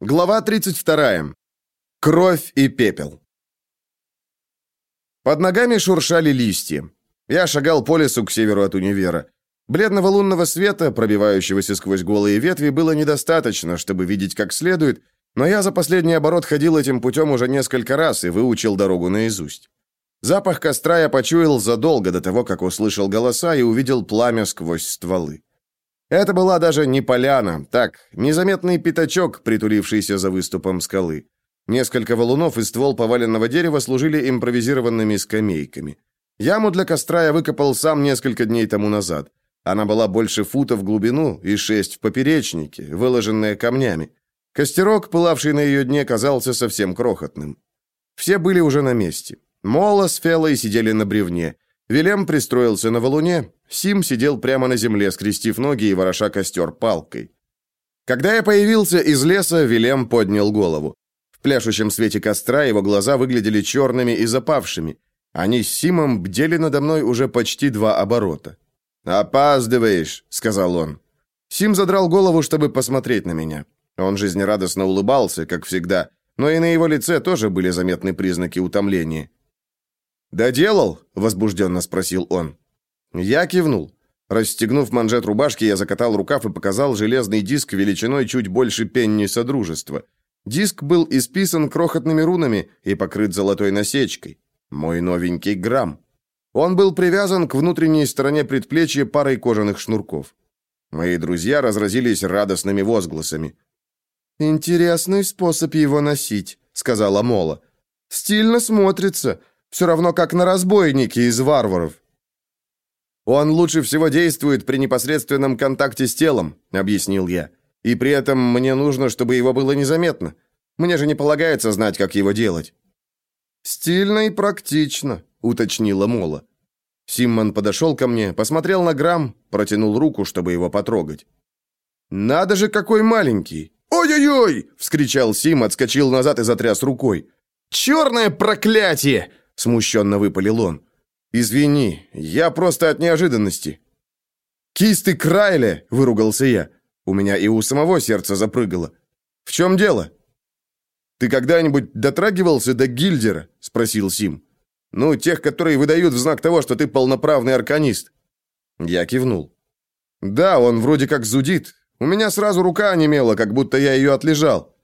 Глава 32. Кровь и пепел. Под ногами шуршали листья. Я шагал по лесу к северу от универа. Бледного лунного света, пробивающегося сквозь голые ветви, было недостаточно, чтобы видеть как следует, но я за последний оборот ходил этим путем уже несколько раз и выучил дорогу наизусть. Запах костра я почуял задолго до того, как услышал голоса и увидел пламя сквозь стволы. Это была даже не поляна, так, незаметный пятачок, притулившийся за выступом скалы. Несколько валунов и ствол поваленного дерева служили импровизированными скамейками. Яму для костра я выкопал сам несколько дней тому назад. Она была больше фута в глубину и шесть в поперечнике, выложенная камнями. Костерок, пылавший на ее дне, казался совсем крохотным. Все были уже на месте. Мола с Фелой сидели на бревне. Вилем пристроился на валуне, Сим сидел прямо на земле, скрестив ноги и вороша костер палкой. Когда я появился из леса, Вилем поднял голову. В пляшущем свете костра его глаза выглядели черными и запавшими. Они с Симом бдели надо мной уже почти два оборота. «Опаздываешь», — сказал он. Сим задрал голову, чтобы посмотреть на меня. Он жизнерадостно улыбался, как всегда, но и на его лице тоже были заметны признаки утомления. «Доделал?» — возбужденно спросил он. Я кивнул. Расстегнув манжет рубашки, я закатал рукав и показал железный диск величиной чуть больше пенни Содружества. Диск был исписан крохотными рунами и покрыт золотой насечкой. Мой новенький грамм. Он был привязан к внутренней стороне предплечья парой кожаных шнурков. Мои друзья разразились радостными возгласами. «Интересный способ его носить», — сказала Мола. «Стильно смотрится, все равно как на разбойнике из варваров». «Он лучше всего действует при непосредственном контакте с телом», — объяснил я. «И при этом мне нужно, чтобы его было незаметно. Мне же не полагается знать, как его делать». «Стильно и практично», — уточнила Мола. Симмон подошел ко мне, посмотрел на грамм, протянул руку, чтобы его потрогать. «Надо же, какой маленький!» «Ой-ой-ой!» — вскричал Сим, отскочил назад и затряс рукой. «Черное проклятие!» — смущенно выпалил он. «Извини, я просто от неожиданности». «Кисты Крайле!» — выругался я. У меня и у самого сердце запрыгало. «В чем дело?» «Ты когда-нибудь дотрагивался до Гильдера?» — спросил Сим. «Ну, тех, которые выдают в знак того, что ты полноправный арканист». Я кивнул. «Да, он вроде как зудит. У меня сразу рука онемела, как будто я ее отлежал».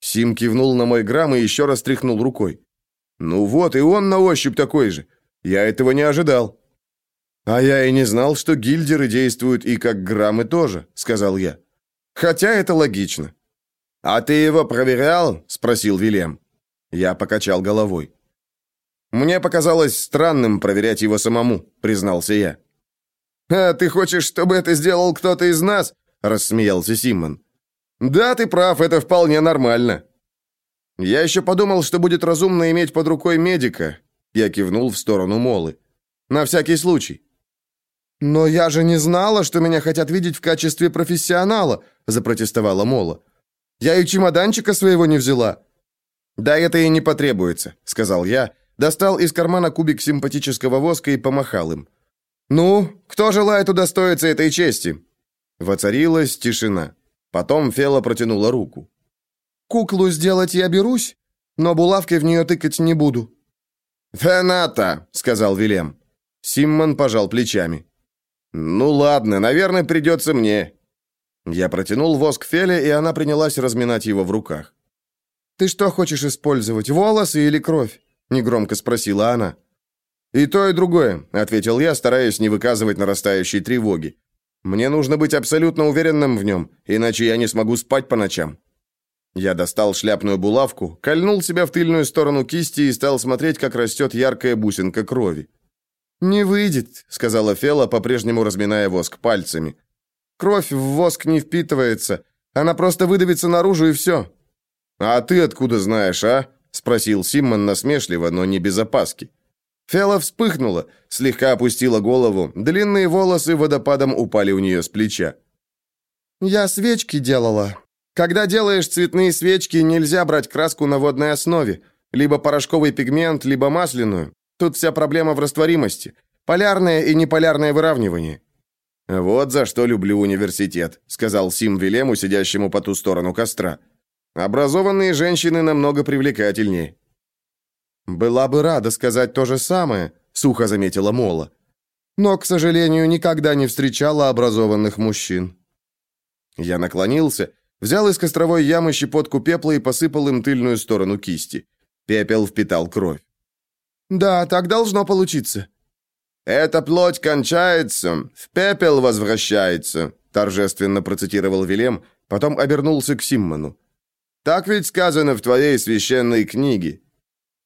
Сим кивнул на мой грамм и еще раз тряхнул рукой. «Ну вот, и он на ощупь такой же. Я этого не ожидал. А я и не знал, что гильдеры действуют и как граммы тоже, сказал я. Хотя это логично. А ты его проверял? спросил Вилем. Я покачал головой. Мне показалось странным проверять его самому, признался я. А ты хочешь, чтобы это сделал кто-то из нас? рассмеялся Симон. Да, ты прав, это вполне нормально. Я еще подумал, что будет разумно иметь под рукой медика, я кивнул в сторону Молы. «На всякий случай». «Но я же не знала, что меня хотят видеть в качестве профессионала», запротестовала Мола. «Я и чемоданчика своего не взяла». «Да это и не потребуется», — сказал я, достал из кармана кубик симпатического воска и помахал им. «Ну, кто желает удостоиться этой чести?» Воцарилась тишина. Потом Фела протянула руку. «Куклу сделать я берусь, но булавкой в нее тыкать не буду», «Фената», — сказал Вилем. Симмон пожал плечами. «Ну ладно, наверное, придется мне». Я протянул воск Феле, и она принялась разминать его в руках. «Ты что хочешь использовать, волосы или кровь?» — негромко спросила она. «И то, и другое», — ответил я, стараясь не выказывать нарастающей тревоги. «Мне нужно быть абсолютно уверенным в нем, иначе я не смогу спать по ночам». Я достал шляпную булавку, кольнул себя в тыльную сторону кисти и стал смотреть, как растет яркая бусинка крови. «Не выйдет», — сказала Фела, по-прежнему разминая воск пальцами. «Кровь в воск не впитывается. Она просто выдавится наружу, и все». «А ты откуда знаешь, а?» — спросил Симмон насмешливо, но не без опаски. Фела вспыхнула, слегка опустила голову, длинные волосы водопадом упали у нее с плеча. «Я свечки делала», когда делаешь цветные свечки, нельзя брать краску на водной основе. Либо порошковый пигмент, либо масляную. Тут вся проблема в растворимости. Полярное и неполярное выравнивание. «Вот за что люблю университет», — сказал Сим Вилему, сидящему по ту сторону костра. Образованные женщины намного привлекательнее». «Была бы рада сказать то же самое», — сухо заметила Мола. «Но, к сожалению, никогда не встречала образованных мужчин». Я наклонился, взял из костровой ямы щепотку пепла и посыпал им тыльную сторону кисти. Пепел впитал кровь. «Да, так должно получиться». «Эта плоть кончается, в пепел возвращается», торжественно процитировал Вилем, потом обернулся к Симмону. «Так ведь сказано в твоей священной книге».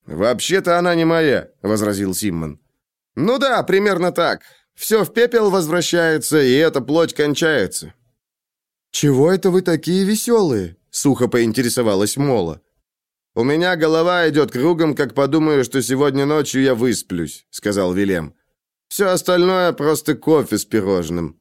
«Вообще-то она не моя», — возразил Симмон. «Ну да, примерно так. Все в пепел возвращается, и эта плоть кончается». «Чего это вы такие веселые?» — сухо поинтересовалась Мола. «У меня голова идет кругом, как подумаю, что сегодня ночью я высплюсь», — сказал Вилем. «Все остальное просто кофе с пирожным».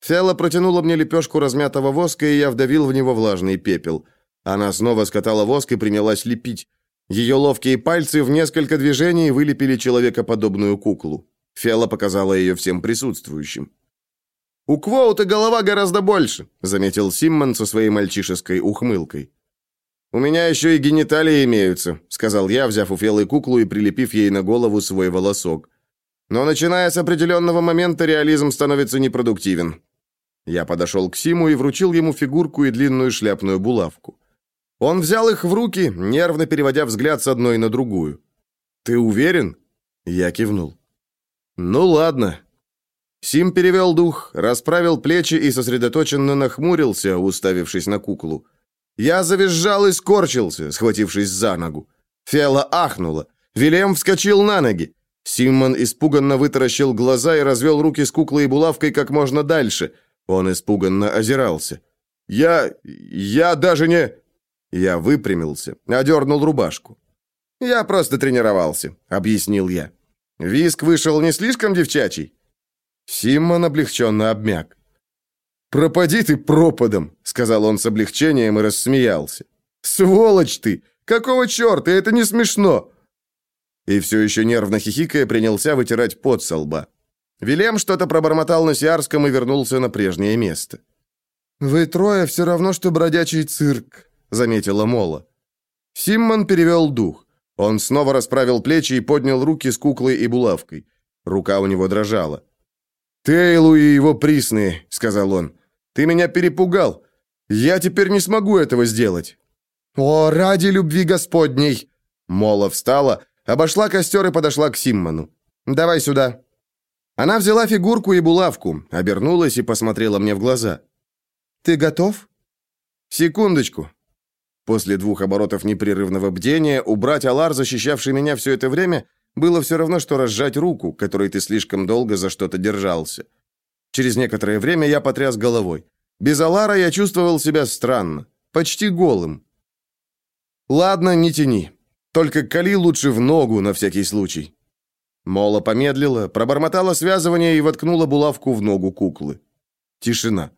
Фиала протянула мне лепешку размятого воска, и я вдавил в него влажный пепел. Она снова скатала воск и принялась лепить. Ее ловкие пальцы в несколько движений вылепили человекоподобную куклу. Фиала показала ее всем присутствующим. «У Квоута голова гораздо больше», — заметил Симмон со своей мальчишеской ухмылкой. «У меня еще и гениталии имеются», — сказал я, взяв у Фелы куклу и прилепив ей на голову свой волосок. «Но начиная с определенного момента реализм становится непродуктивен». Я подошел к Симу и вручил ему фигурку и длинную шляпную булавку. Он взял их в руки, нервно переводя взгляд с одной на другую. «Ты уверен?» Я кивнул. «Ну ладно». Сим перевел дух, расправил плечи и сосредоточенно нахмурился, уставившись на куклу. Я завизжал и скорчился, схватившись за ногу. Фиала ахнула. Вилем вскочил на ноги. Симмон испуганно вытаращил глаза и развел руки с куклой и булавкой как можно дальше. Он испуганно озирался. «Я... я даже не...» Я выпрямился, одернул рубашку. «Я просто тренировался», — объяснил я. «Виск вышел не слишком девчачий?» Симмон облегченно обмяк. «Пропади ты пропадом», — сказал он с облегчением и рассмеялся. «Сволочь ты! Какого черта? Это не смешно!» И все еще нервно хихикая принялся вытирать пот со лба. Вилем что-то пробормотал на Сиарском и вернулся на прежнее место. «Вы трое все равно, что бродячий цирк», — заметила Мола. Симмон перевел дух. Он снова расправил плечи и поднял руки с куклой и булавкой. Рука у него дрожала. «Тейлу и его присные», — сказал он. «Ты меня перепугал. Я теперь не смогу этого сделать». «О, ради любви Господней!» Мола встала, обошла костер и подошла к Симмону. «Давай сюда». Она взяла фигурку и булавку, обернулась и посмотрела мне в глаза. «Ты готов?» «Секундочку». После двух оборотов непрерывного бдения убрать Алар, защищавший меня все это время, было все равно, что разжать руку, которой ты слишком долго за что-то держался. Через некоторое время я потряс головой. Без Алара я чувствовал себя странно, почти голым. «Ладно, не тяни. Только кали лучше в ногу на всякий случай». Мола помедлила, пробормотала связывание и воткнула булавку в ногу куклы. Тишина.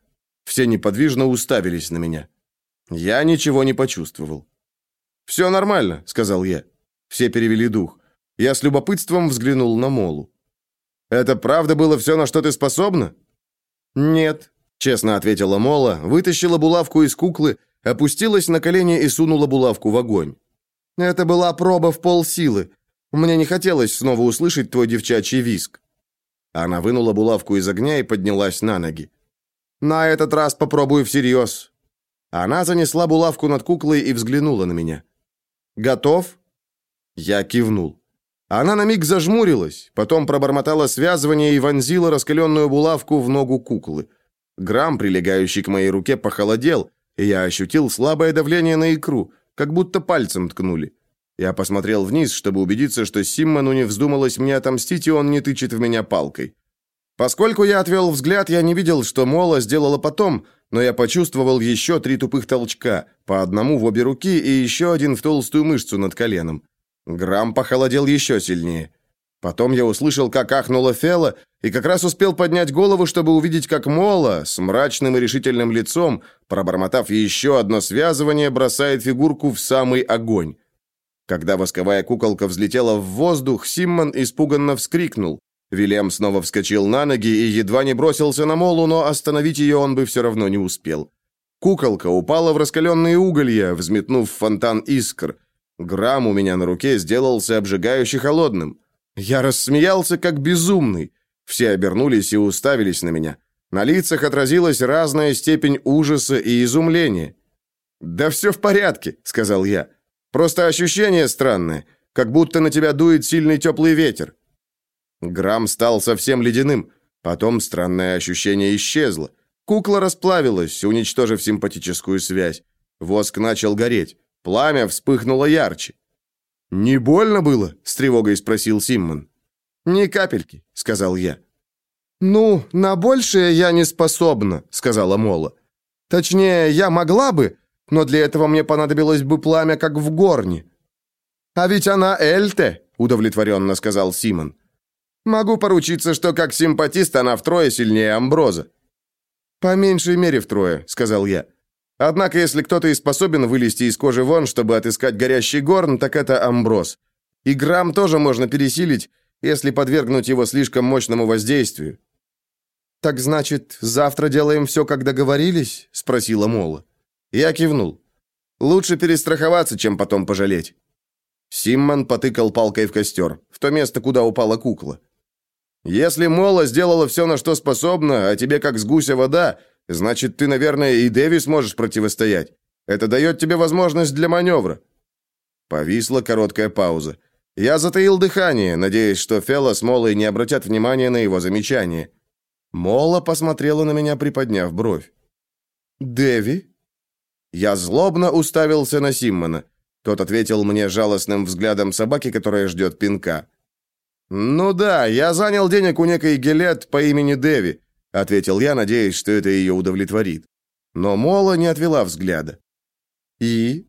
Все неподвижно уставились на меня. Я ничего не почувствовал. «Все нормально», — сказал я. Все перевели дух. Я с любопытством взглянул на Молу. «Это правда было все, на что ты способна?» «Нет», — честно ответила Мола, вытащила булавку из куклы, опустилась на колени и сунула булавку в огонь. «Это была проба в полсилы. Мне не хотелось снова услышать твой девчачий виск». Она вынула булавку из огня и поднялась на ноги. «На этот раз попробую всерьез». Она занесла булавку над куклой и взглянула на меня. «Готов?» Я кивнул. Она на миг зажмурилась, потом пробормотала связывание и вонзила раскаленную булавку в ногу куклы. Грамм, прилегающий к моей руке, похолодел, и я ощутил слабое давление на икру, как будто пальцем ткнули. Я посмотрел вниз, чтобы убедиться, что Симмону не вздумалось мне отомстить, и он не тычет в меня палкой. Поскольку я отвел взгляд, я не видел, что Мола сделала потом, но я почувствовал еще три тупых толчка, по одному в обе руки и еще один в толстую мышцу над коленом. Грамм похолодел еще сильнее. Потом я услышал, как ахнула Фела, и как раз успел поднять голову, чтобы увидеть, как Мола с мрачным и решительным лицом, пробормотав еще одно связывание, бросает фигурку в самый огонь. Когда восковая куколка взлетела в воздух, Симмон испуганно вскрикнул. Вильям снова вскочил на ноги и едва не бросился на Молу, но остановить ее он бы все равно не успел. Куколка упала в раскаленные уголья, взметнув фонтан искр. Грамм у меня на руке сделался обжигающе холодным. Я рассмеялся, как безумный. Все обернулись и уставились на меня. На лицах отразилась разная степень ужаса и изумления. «Да все в порядке», — сказал я. «Просто ощущение странное, как будто на тебя дует сильный теплый ветер». Грамм стал совсем ледяным. Потом странное ощущение исчезло. Кукла расплавилась, уничтожив симпатическую связь. Воск начал гореть. Пламя вспыхнуло ярче. «Не больно было?» — с тревогой спросил Симмон. «Ни капельки», — сказал я. «Ну, на большее я не способна», — сказала Мола. «Точнее, я могла бы, но для этого мне понадобилось бы пламя, как в горне». «А ведь она Эльте», — удовлетворенно сказал Симон. «Могу поручиться, что как симпатист она втрое сильнее Амброза». «По меньшей мере втрое», — сказал я. «Однако, если кто-то и способен вылезти из кожи вон, чтобы отыскать горящий горн, так это Амброз. И грамм тоже можно пересилить, если подвергнуть его слишком мощному воздействию. «Так значит, завтра делаем все, как договорились?» — спросила Мола. Я кивнул. «Лучше перестраховаться, чем потом пожалеть». Симмон потыкал палкой в костер, в то место, куда упала кукла. «Если Мола сделала все, на что способна, а тебе как с гуся вода, значит, ты, наверное, и Дэви сможешь противостоять. Это дает тебе возможность для маневра». Повисла короткая пауза. Я затаил дыхание, надеясь, что Фелла с Молой не обратят внимания на его замечание. Мола посмотрела на меня, приподняв бровь. «Дэви?» Я злобно уставился на Симмона. Тот ответил мне жалостным взглядом собаки, которая ждет пинка. «Ну да, я занял денег у некой Гелет по имени Дэви», ответил я, надеясь, что это ее удовлетворит. Но Мола не отвела взгляда. «И?»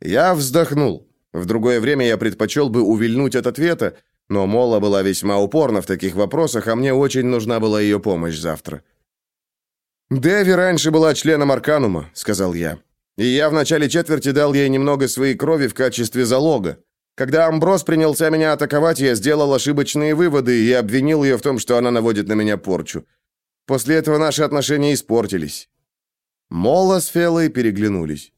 Я вздохнул. В другое время я предпочел бы увильнуть от ответа, но Мола была весьма упорна в таких вопросах, а мне очень нужна была ее помощь завтра. «Дэви раньше была членом Арканума», — сказал я. «И я в начале четверти дал ей немного своей крови в качестве залога. Когда Амброс принялся меня атаковать, я сделал ошибочные выводы и обвинил ее в том, что она наводит на меня порчу. После этого наши отношения испортились». Мола с Фелой переглянулись.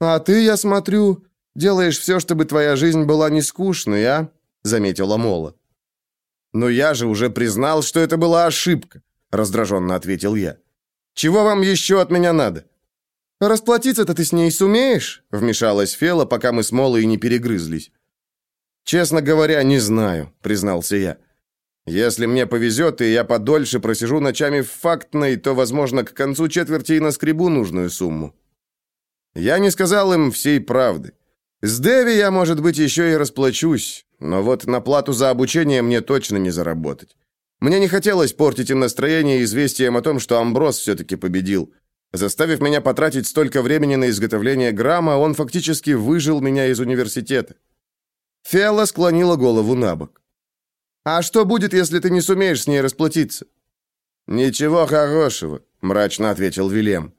«А ты, я смотрю, делаешь все, чтобы твоя жизнь была не скучной, а?» заметила Мола. «Но я же уже признал, что это была ошибка», — раздраженно ответил я. «Чего вам еще от меня надо?» «Расплатиться-то ты с ней сумеешь?» — вмешалась Фела, пока мы с Молой не перегрызлись. «Честно говоря, не знаю», — признался я. «Если мне повезет, и я подольше просижу ночами в фактной, то, возможно, к концу четверти и наскребу нужную сумму». Я не сказал им всей правды. С Дэви я, может быть, еще и расплачусь, но вот на плату за обучение мне точно не заработать. Мне не хотелось портить им настроение известием о том, что Амброс все-таки победил. Заставив меня потратить столько времени на изготовление грамма, он фактически выжил меня из университета. Фиала склонила голову на бок. «А что будет, если ты не сумеешь с ней расплатиться?» «Ничего хорошего», — мрачно ответил Вилем.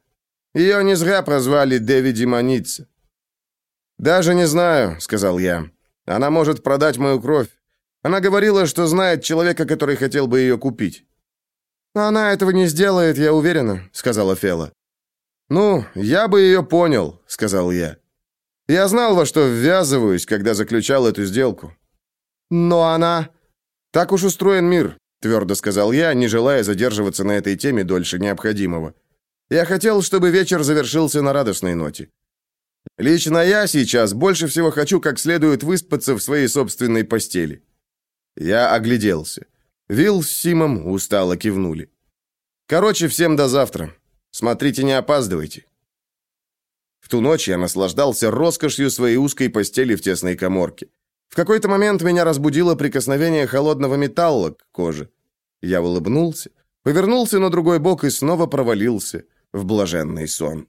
«Ее не зря прозвали Дэви Демоница». «Даже не знаю», — сказал я. Она может продать мою кровь. Она говорила, что знает человека, который хотел бы ее купить». «Она этого не сделает, я уверена», — сказала Фела. «Ну, я бы ее понял», — сказал я. «Я знал, во что ввязываюсь, когда заключал эту сделку». «Но она...» «Так уж устроен мир», — твердо сказал я, не желая задерживаться на этой теме дольше необходимого. «Я хотел, чтобы вечер завершился на радостной ноте. Лично я сейчас больше всего хочу как следует выспаться в своей собственной постели. Я огляделся. Вилл с Симом устало кивнули. Короче, всем до завтра. Смотрите, не опаздывайте. В ту ночь я наслаждался роскошью своей узкой постели в тесной коморке. В какой-то момент меня разбудило прикосновение холодного металла к коже. Я улыбнулся, повернулся на другой бок и снова провалился в блаженный сон.